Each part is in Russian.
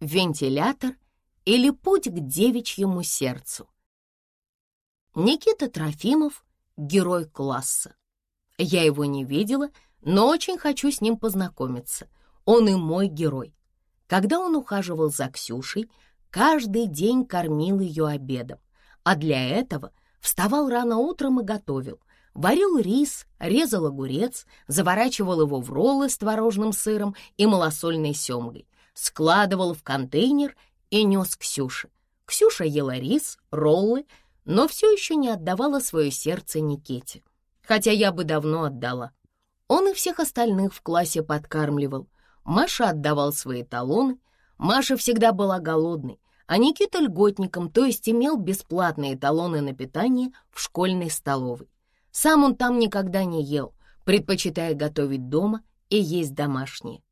вентилятор или путь к девичьему сердцу. Никита Трофимов — герой класса. Я его не видела, но очень хочу с ним познакомиться. Он и мой герой. Когда он ухаживал за Ксюшей, каждый день кормил ее обедом, а для этого вставал рано утром и готовил. Варил рис, резал огурец, заворачивал его в роллы с творожным сыром и малосольной семгой, складывал в контейнер и нес Ксюше. Ксюша ела рис, роллы, но все еще не отдавала свое сердце Никите. Хотя я бы давно отдала. Он и всех остальных в классе подкармливал. Маша отдавал свои талоны. Маша всегда была голодной, а Никита льготником, то есть имел бесплатные талоны на питание в школьной столовой. Сам он там никогда не ел, предпочитая готовить дома и есть домашнее.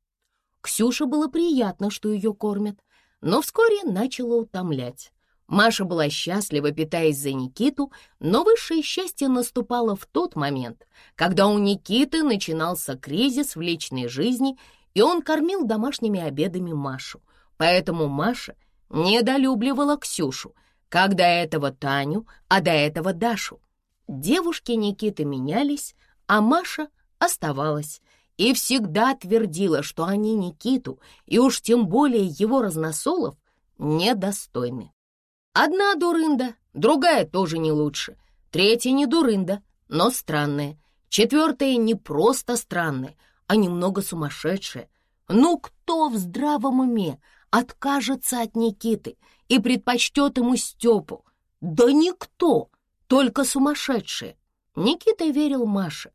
Ксюше было приятно, что ее кормят, но вскоре начала утомлять. Маша была счастлива, питаясь за Никиту, но высшее счастье наступало в тот момент, когда у Никиты начинался кризис в личной жизни, и он кормил домашними обедами Машу. Поэтому Маша недолюбливала Ксюшу, как до этого Таню, а до этого Дашу. Девушки Никиты менялись, а Маша оставалась и всегда твердила, что они Никиту, и уж тем более его разносолов, недостойны. Одна дурында, другая тоже не лучше, третья не дурында, но странная, четвертая не просто странная, а немного сумасшедшая. Ну кто в здравом уме откажется от Никиты и предпочтет ему Степу? Да никто, только сумасшедшие. Никита верил Маше,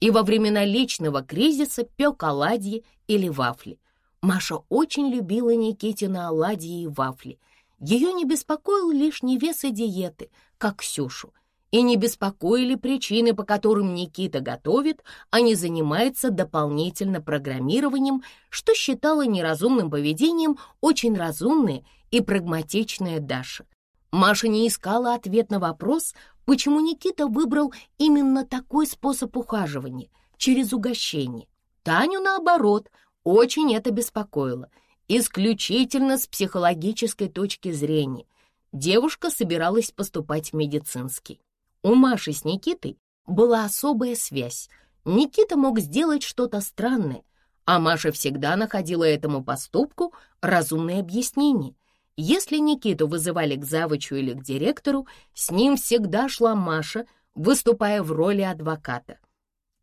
и во времена личного кризиса пек оладьи или вафли. Маша очень любила Никитина оладьи и вафли. Ее не беспокоил лишний вес и диеты, как Ксюшу, и не беспокоили причины, по которым Никита готовит, а не занимается дополнительно программированием, что считала неразумным поведением очень разумная и прагматичная Даша. Маша не искала ответ на вопрос, почему Никита выбрал именно такой способ ухаживания, через угощение. Таню, наоборот, очень это беспокоило, исключительно с психологической точки зрения. Девушка собиралась поступать в медицинский. У Маши с Никитой была особая связь. Никита мог сделать что-то странное, а Маша всегда находила этому поступку разумное объяснение — если Никиту вызывали к завучу или к директору, с ним всегда шла Маша, выступая в роли адвоката.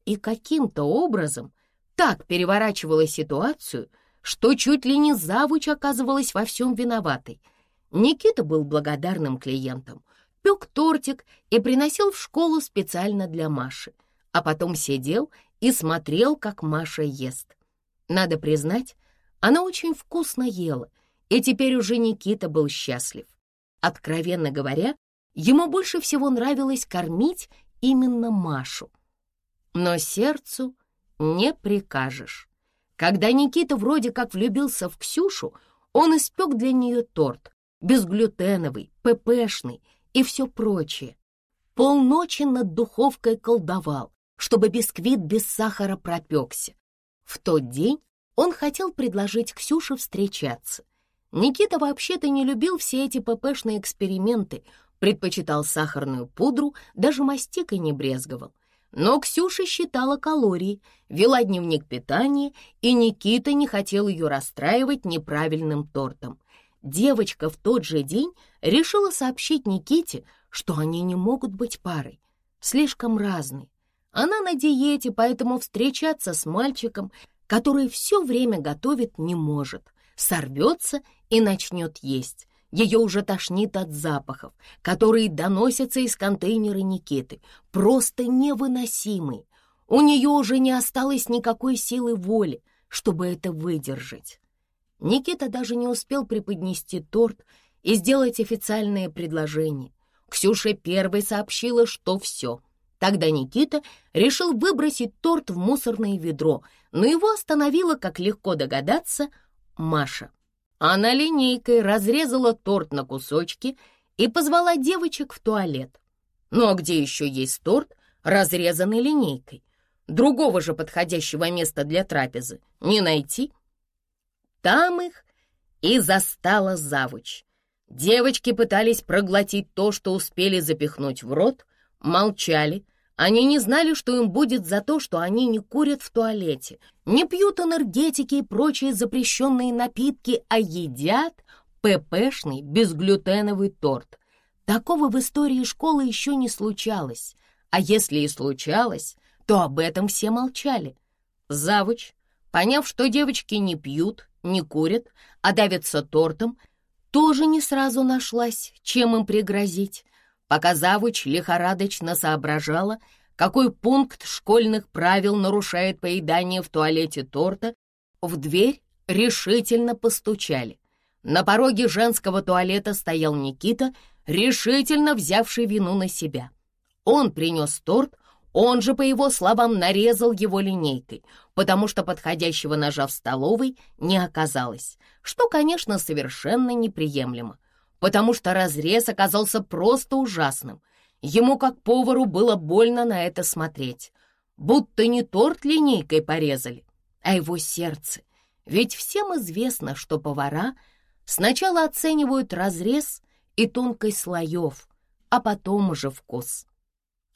И каким-то образом так переворачивала ситуацию, что чуть ли не завуч оказывалась во всем виноватой. Никита был благодарным клиентом, пек тортик и приносил в школу специально для Маши, а потом сидел и смотрел, как Маша ест. Надо признать, она очень вкусно ела — и теперь уже Никита был счастлив. Откровенно говоря, ему больше всего нравилось кормить именно Машу. Но сердцу не прикажешь. Когда Никита вроде как влюбился в Ксюшу, он испек для нее торт, безглютеновый, ППшный и все прочее. Полночи над духовкой колдовал, чтобы бисквит без сахара пропекся. В тот день он хотел предложить Ксюше встречаться, Никита вообще-то не любил все эти ППшные эксперименты, предпочитал сахарную пудру, даже мастикой не брезговал. Но Ксюша считала калории, вела дневник питания, и Никита не хотел ее расстраивать неправильным тортом. Девочка в тот же день решила сообщить Никите, что они не могут быть парой, слишком разные. Она на диете, поэтому встречаться с мальчиком, который все время готовит, не может сорвется и начнет есть. Ее уже тошнит от запахов, которые доносятся из контейнера Никиты, просто невыносимые. У нее уже не осталось никакой силы воли, чтобы это выдержать. Никита даже не успел преподнести торт и сделать официальное предложение. Ксюша первой сообщила, что все. Тогда Никита решил выбросить торт в мусорное ведро, но его остановила, как легко догадаться, Маша. Она линейкой разрезала торт на кусочки и позвала девочек в туалет. Ну а где еще есть торт, разрезанный линейкой? Другого же подходящего места для трапезы не найти. Там их и застала завуч. Девочки пытались проглотить то, что успели запихнуть в рот, молчали. Они не знали, что им будет за то, что они не курят в туалете, не пьют энергетики и прочие запрещенные напитки, а едят ППшный безглютеновый торт. Такого в истории школы еще не случалось, а если и случалось, то об этом все молчали. Завуч, поняв, что девочки не пьют, не курят, а давятся тортом, тоже не сразу нашлась, чем им пригрозить, пока завуч лихорадочно соображала, какой пункт школьных правил нарушает поедание в туалете торта, в дверь решительно постучали. На пороге женского туалета стоял Никита, решительно взявший вину на себя. Он принес торт, он же, по его словам, нарезал его линейкой, потому что подходящего ножа в столовой не оказалось, что, конечно, совершенно неприемлемо, потому что разрез оказался просто ужасным. Ему, как повару, было больно на это смотреть, будто не торт линейкой порезали, а его сердце. Ведь всем известно, что повара сначала оценивают разрез и тонкость слоев, а потом уже вкус.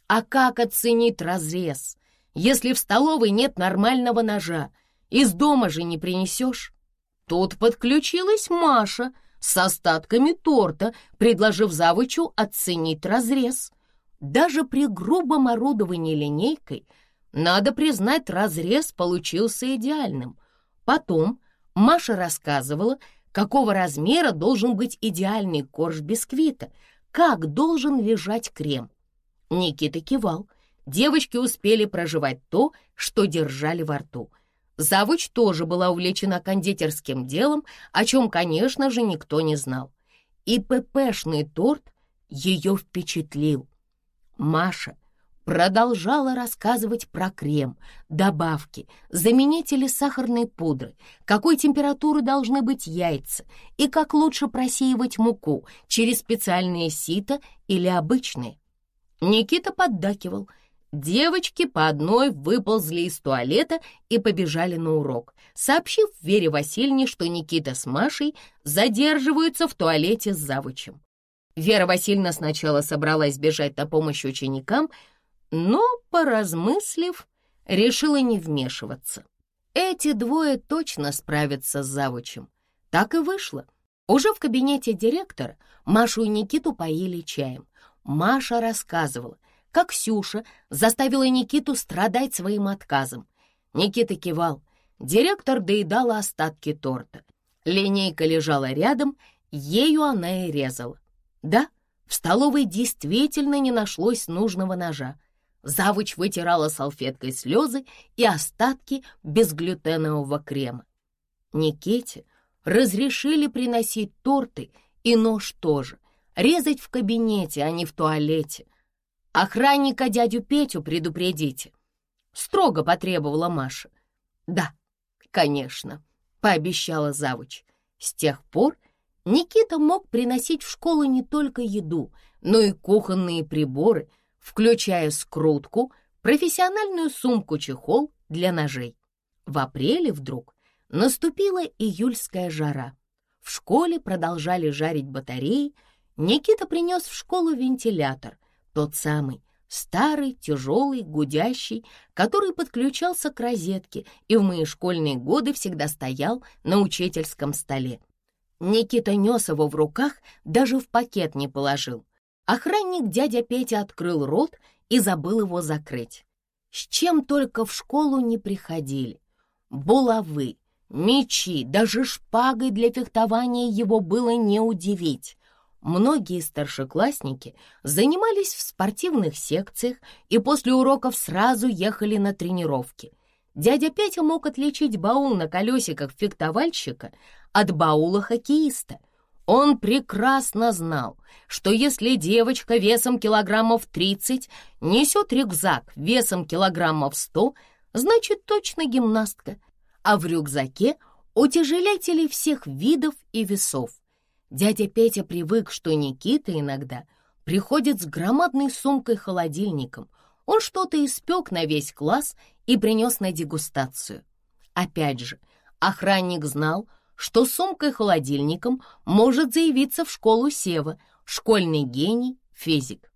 А как оценить разрез, если в столовой нет нормального ножа? Из дома же не принесешь. Тут подключилась Маша с остатками торта, предложив завучу оценить разрез. Даже при грубом орудовании линейкой, надо признать, разрез получился идеальным. Потом Маша рассказывала, какого размера должен быть идеальный корж бисквита, как должен лежать крем. Никита кивал. Девочки успели проживать то, что держали во рту. Завуч тоже была увлечена кондитерским делом, о чем, конечно же, никто не знал. И ППшный торт ее впечатлил. Маша продолжала рассказывать про крем, добавки, заменители сахарной пудры, какой температуры должны быть яйца и как лучше просеивать муку через специальные сито или обычные. Никита поддакивал. Девочки по одной выползли из туалета и побежали на урок, сообщив Вере Васильевне, что Никита с Машей задерживаются в туалете с завучем. Вера Васильевна сначала собралась бежать на помощь ученикам, но, поразмыслив, решила не вмешиваться. Эти двое точно справятся с завучем. Так и вышло. Уже в кабинете директора Машу и Никиту поили чаем. Маша рассказывала, как Ксюша заставила Никиту страдать своим отказом. Никита кивал. Директор доедала остатки торта. Линейка лежала рядом, ею она и резала. Да, в столовой действительно не нашлось нужного ножа. Завуч вытирала салфеткой слезы и остатки безглютенового крема. Никите разрешили приносить торты и нож тоже, Резать в кабинете, а не в туалете. Охранника дядю Петю предупредите. Строго потребовала Маша. Да, конечно, пообещала завуч. С тех пор Никита мог приносить в школу не только еду, но и кухонные приборы, включая скрутку, профессиональную сумку-чехол для ножей. В апреле вдруг наступила июльская жара. В школе продолжали жарить батареи, Никита принес в школу вентилятор, тот самый, старый, тяжелый, гудящий, который подключался к розетке и в мои школьные годы всегда стоял на учительском столе. Никита нес его в руках, даже в пакет не положил. Охранник дядя Петя открыл рот и забыл его закрыть. С чем только в школу не приходили. Булавы, мечи, даже шпагой для фехтования его было не удивить. Многие старшеклассники занимались в спортивных секциях и после уроков сразу ехали на тренировки. Дядя Петя мог отличить баул на колесиках фехтовальщика от баула хоккеиста. Он прекрасно знал, что если девочка весом килограммов 30 несет рюкзак весом килограммов 100, значит точно гимнастка, а в рюкзаке утяжелятели всех видов и весов. Дядя Петя привык, что Никита иногда приходит с громадной сумкой-холодильником. Он что-то испек на весь класс и принес на дегустацию. Опять же, охранник знал, что сумкой-холодильником может заявиться в школу Сева, школьный гений, физик.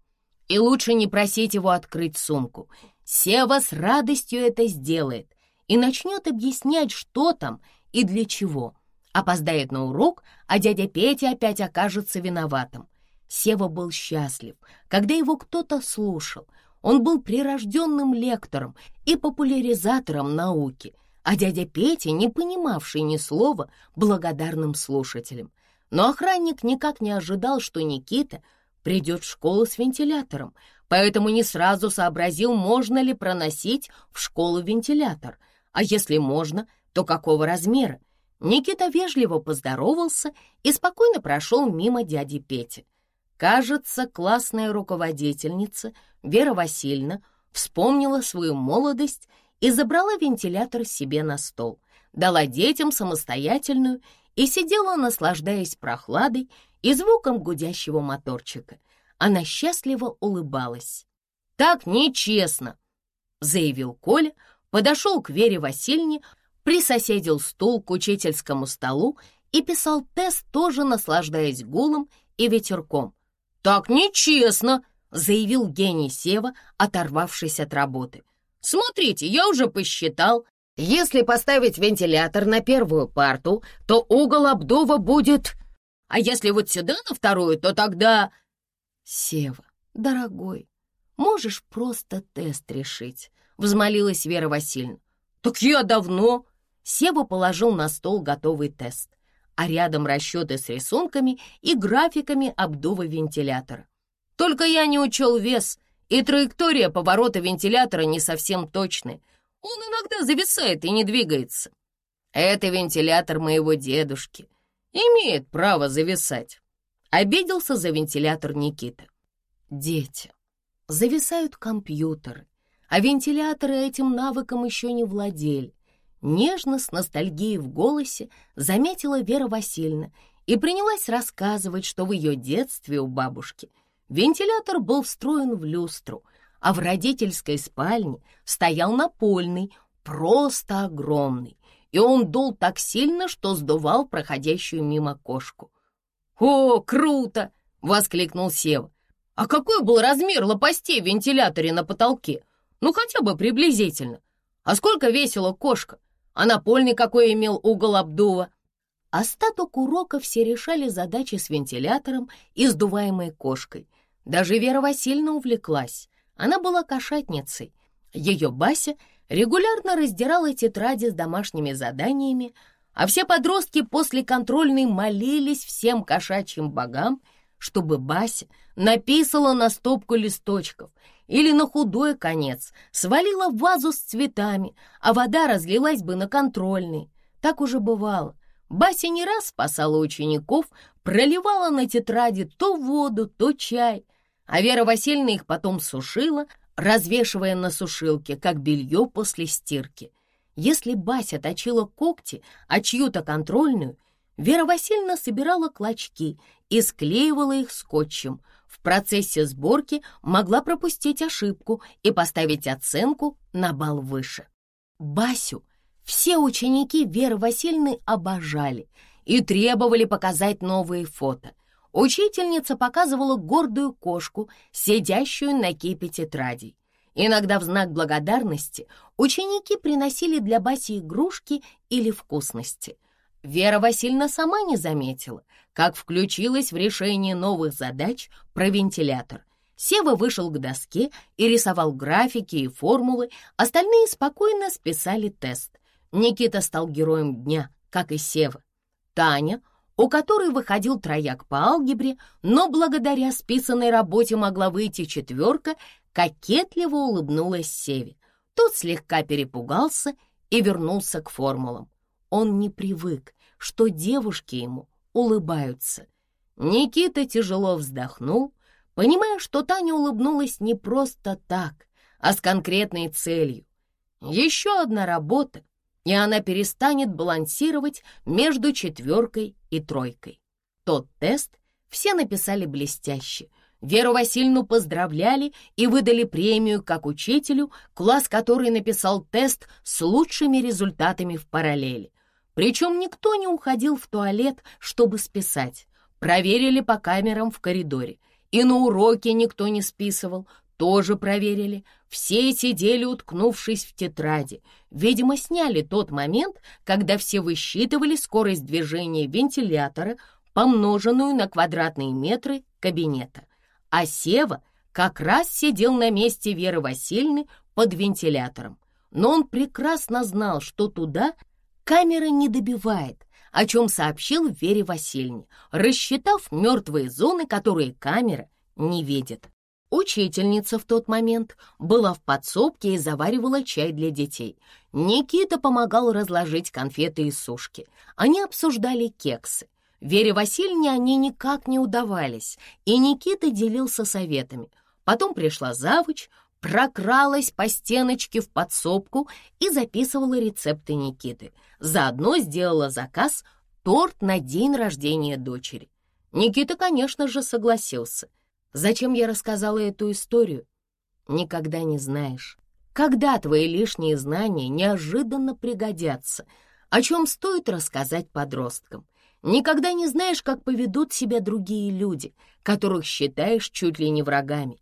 И лучше не просить его открыть сумку. Сева с радостью это сделает и начнет объяснять, что там и для чего. Опоздает на урок, а дядя Петя опять окажется виноватым. Сева был счастлив, когда его кто-то слушал. Он был прирожденным лектором и популяризатором науки, а дядя Петя, не понимавший ни слова, благодарным слушателем. Но охранник никак не ожидал, что Никита придет в школу с вентилятором, поэтому не сразу сообразил, можно ли проносить в школу вентилятор, а если можно, то какого размера. Никита вежливо поздоровался и спокойно прошел мимо дяди Пети. Кажется, классная руководительница Вера Васильевна вспомнила свою молодость и забрала вентилятор себе на стол, дала детям самостоятельную и сидела, наслаждаясь прохладой и звуком гудящего моторчика. Она счастливо улыбалась. «Так нечестно!» — заявил Коля, подошел к Вере Васильевне, присоседил стул к учительскому столу и писал тест, тоже наслаждаясь гулом и ветерком. «Так нечестно!» — заявил гений Сева, оторвавшись от работы. «Смотрите, я уже посчитал. Если поставить вентилятор на первую парту, то угол обдува будет... А если вот сюда на вторую, то тогда...» «Сева, дорогой, можешь просто тест решить?» — взмолилась Вера Васильевна. «Так я давно...» Сева положил на стол готовый тест, а рядом расчеты с рисунками и графиками обдува вентилятора. «Только я не учел вес, и траектория поворота вентилятора не совсем точная. Он иногда зависает и не двигается. Это вентилятор моего дедушки. Имеет право зависать. Обиделся за вентилятор Никита. Дети. Зависают компьютеры, а вентиляторы этим навыком еще не владели. Нежно, с ностальгией в голосе, заметила Вера Васильевна и принялась рассказывать, что в ее детстве у бабушки вентилятор был встроен в люстру, а в родительской спальне стоял напольный, просто огромный, и он дул так сильно, что сдувал проходящую мимо кошку. «О, круто!» — воскликнул Сева. «А какой был размер лопастей в вентиляторе на потолке? Ну, хотя бы приблизительно. А сколько весила кошка? А напольный какой имел угол обдува?» Остаток урока все решали задачи с вентилятором и сдуваемой кошкой. Даже Вера Васильевна увлеклась. Она была кошатницей. Ее Бася регулярно раздирала тетради с домашними заданиями, а все подростки после контрольной молились всем кошачьим богам, чтобы Бася написала на стопку листочков или на худой конец свалила вазу с цветами, а вода разлилась бы на контрольный. Так уже бывало. Бася не раз спасала учеников, проливала на тетради то воду, то чай, а Вера Васильевна их потом сушила, развешивая на сушилке, как белье после стирки. Если Бася точила когти, а чью-то контрольную, Вера Васильевна собирала клочки и склеивала их скотчем. В процессе сборки могла пропустить ошибку и поставить оценку на балл выше. Басю все ученики Веры Васильевны обожали и требовали показать новые фото. Учительница показывала гордую кошку, сидящую на кипе тетрадей. Иногда в знак благодарности ученики приносили для Баси игрушки или вкусности. Вера Васильевна сама не заметила, как включилась в решение новых задач про вентилятор. Сева вышел к доске и рисовал графики и формулы, остальные спокойно списали тест. Никита стал героем дня, как и Сева. Таня у которой выходил трояк по алгебре, но благодаря списанной работе могла выйти четверка, кокетливо улыбнулась Севе. Тот слегка перепугался и вернулся к формулам. Он не привык, что девушки ему улыбаются. Никита тяжело вздохнул, понимая, что Таня улыбнулась не просто так, а с конкретной целью. Еще одна работа, и она перестанет балансировать между четверкой и тройкой. Тот тест все написали блестяще. Веру Васильевну поздравляли и выдали премию как учителю, класс который написал тест с лучшими результатами в параллели. Причем никто не уходил в туалет, чтобы списать. Проверили по камерам в коридоре. И на уроке никто не списывал, тоже проверили. Все сидели, уткнувшись в тетради. Видимо, сняли тот момент, когда все высчитывали скорость движения вентилятора, помноженную на квадратные метры кабинета. А Сева как раз сидел на месте Веры Васильевны под вентилятором. Но он прекрасно знал, что туда камера не добивает, о чем сообщил Вере Васильевне, рассчитав мертвые зоны, которые камера не видит. Учительница в тот момент была в подсобке и заваривала чай для детей. Никита помогал разложить конфеты и сушки. Они обсуждали кексы. Вере Васильевне они никак не удавались, и Никита делился советами. Потом пришла завуч, прокралась по стеночке в подсобку и записывала рецепты Никиты. Заодно сделала заказ торт на день рождения дочери. Никита, конечно же, согласился. Зачем я рассказала эту историю? Никогда не знаешь, когда твои лишние знания неожиданно пригодятся, о чем стоит рассказать подросткам. Никогда не знаешь, как поведут себя другие люди, которых считаешь чуть ли не врагами.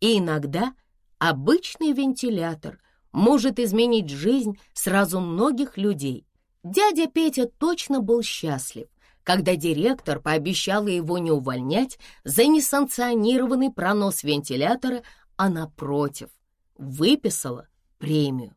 И иногда обычный вентилятор может изменить жизнь сразу многих людей. Дядя Петя точно был счастлив, когда директор пообещала его не увольнять за несанкционированный пронос вентилятора, а напротив, выписала премию.